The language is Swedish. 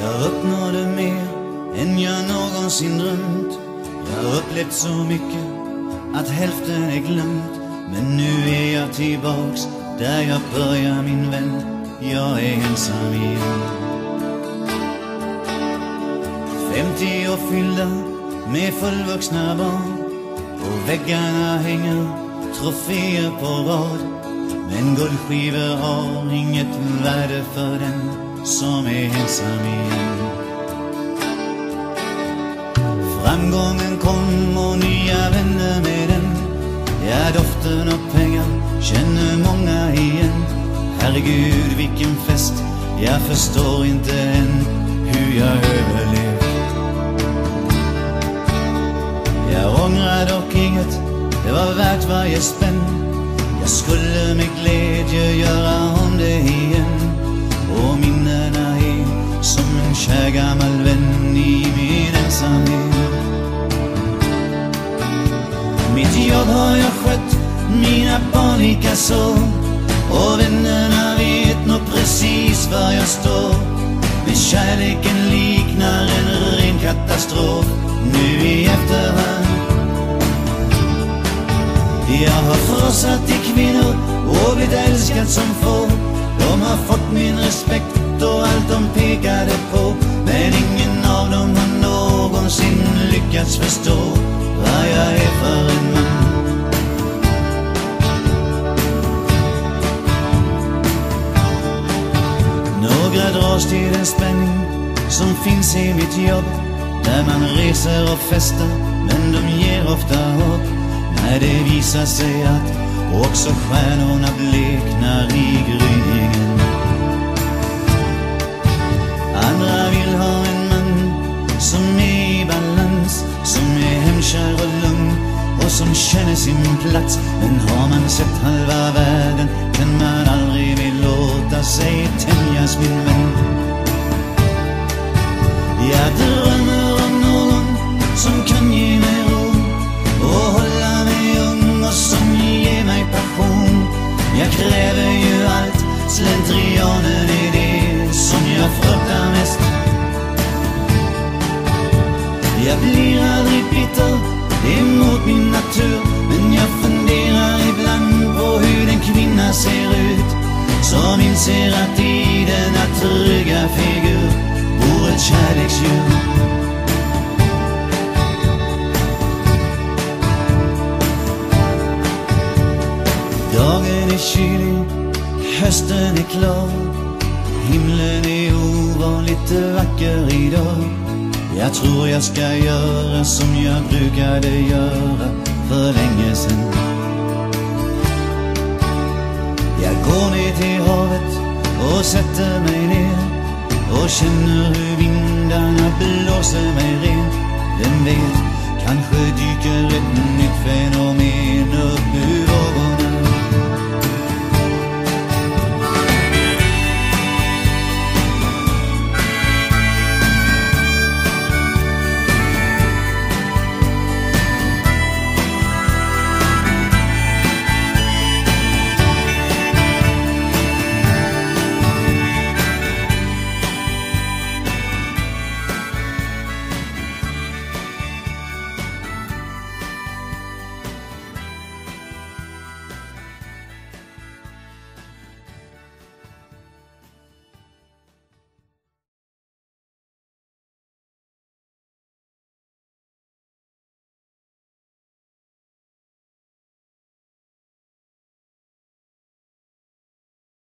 Jag uppnådde mer än jag någonsin drömt. Jag har upplevt så mycket att hälften är glömt. Men nu är jag tillbaks där jag börjar min vän. Jag är ensam igen. 50 år fyllda med fullvuxna barn. På väggarna hänger troféer på rad. Men guldskivor har inget värde för den som är ensam igen. Framgången kom och nya vänner med den. Ja, doften av pengar känner många igen. Herregud, vilken fest. Jag förstår inte än hur jag överlevt. Jag ångrar dock inget, det var värt varje spänn. Jag skulle med glädje göra om det igen. Och minnena är som en kär gammal vän i min ensamhet. Mitt jobb har jag skött, mina barn likaså. Och vännerna vet nog precis var jag står. Men kärleken liknar en ren katastrof nu i efterhand. Jag har frossat i kvinnor och blivit älskad som få. Min respekt och allt de pekade på. Men ingen av dem har någonsin lyckats förstå vad jag är för en man. Några dras till den spänning som finns i mitt jobb. Där man reser och festar, men de ger ofta hopp. När det visar sig att också stjärnorna bleknar i gryningen. Känner sin plats. Men har man sett halva världen kan man aldrig vill låta sig tämjas min vän. Jag drömmer om någon som kan ge mig ro och hålla mig ung och som ger mig passion. Jag kräver ju allt, slentrianen är det som jag fruktar mest. Jag blir aldrig bitter, min natur. Men jag funderar ibland på hur en kvinna ser ut. Som inser att i denna trygga figur bor ett kärleksdjur. Dagen är kylig, hösten är klar. Himlen är ovanligt vacker idag. Jag tror jag ska göra som jag brukade göra till havet och sätter mig ner och känner hur vindarna blåser mig ren. Vem vet, kanske dyker ett nytt fel